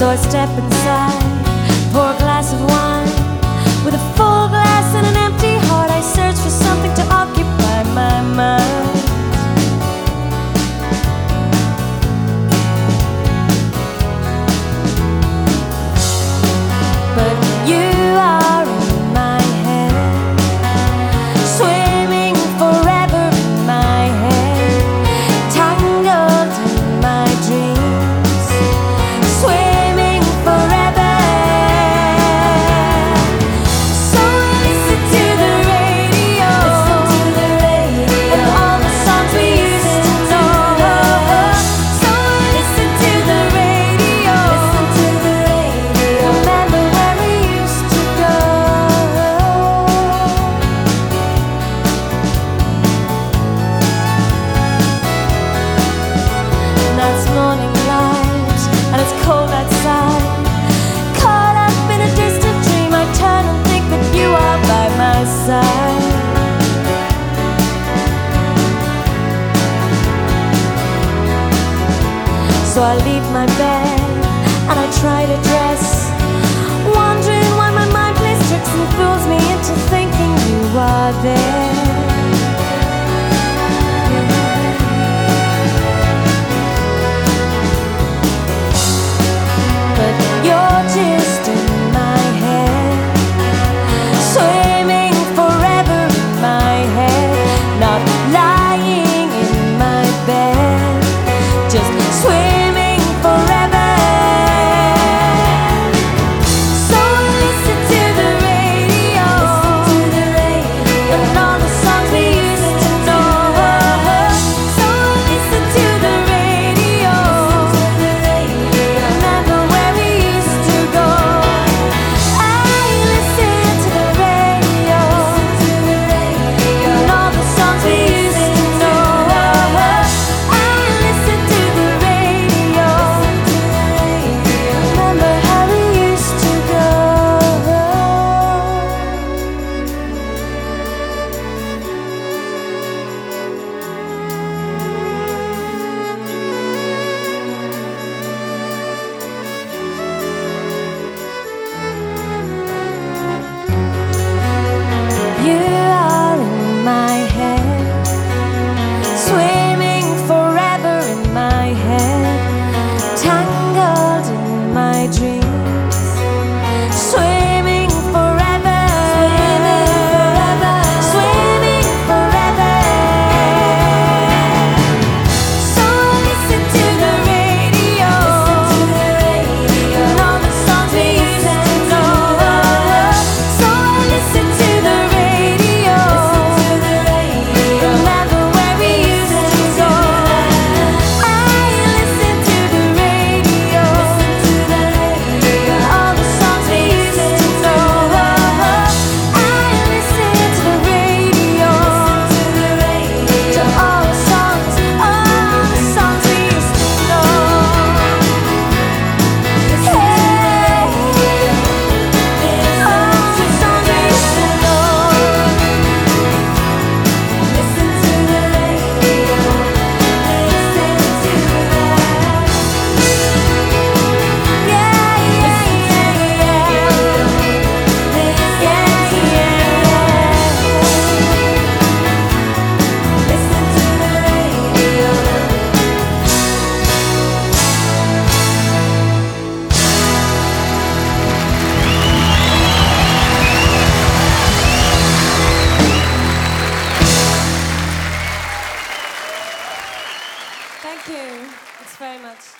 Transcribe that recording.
so I step inside. so I leave my bed and I try to Thank you. Thanks very much.